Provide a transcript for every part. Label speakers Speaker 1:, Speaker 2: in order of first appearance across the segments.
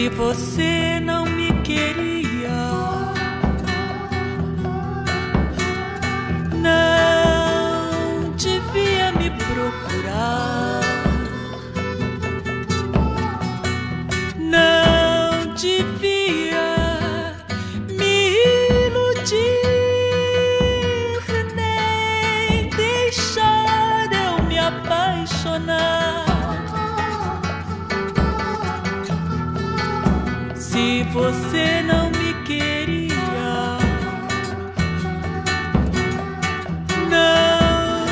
Speaker 1: Se você não me queria, se você não me queria. Não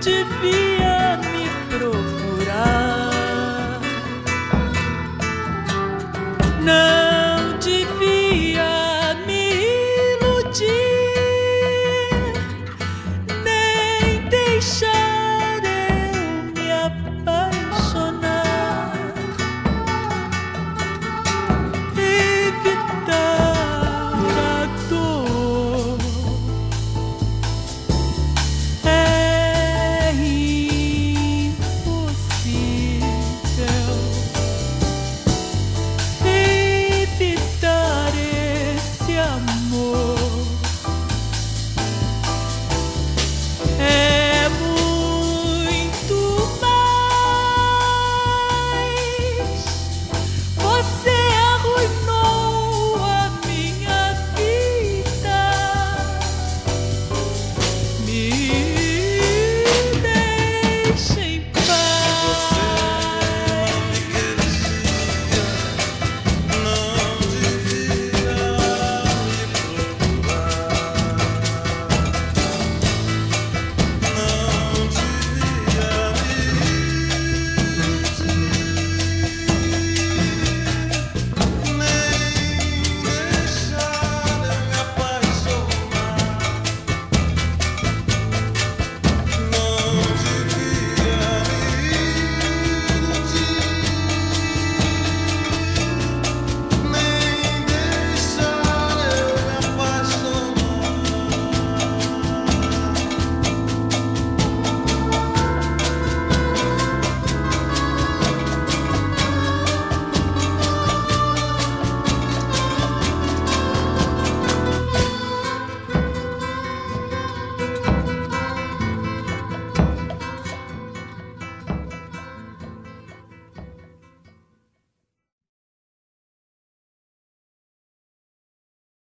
Speaker 1: devia me procurar. Não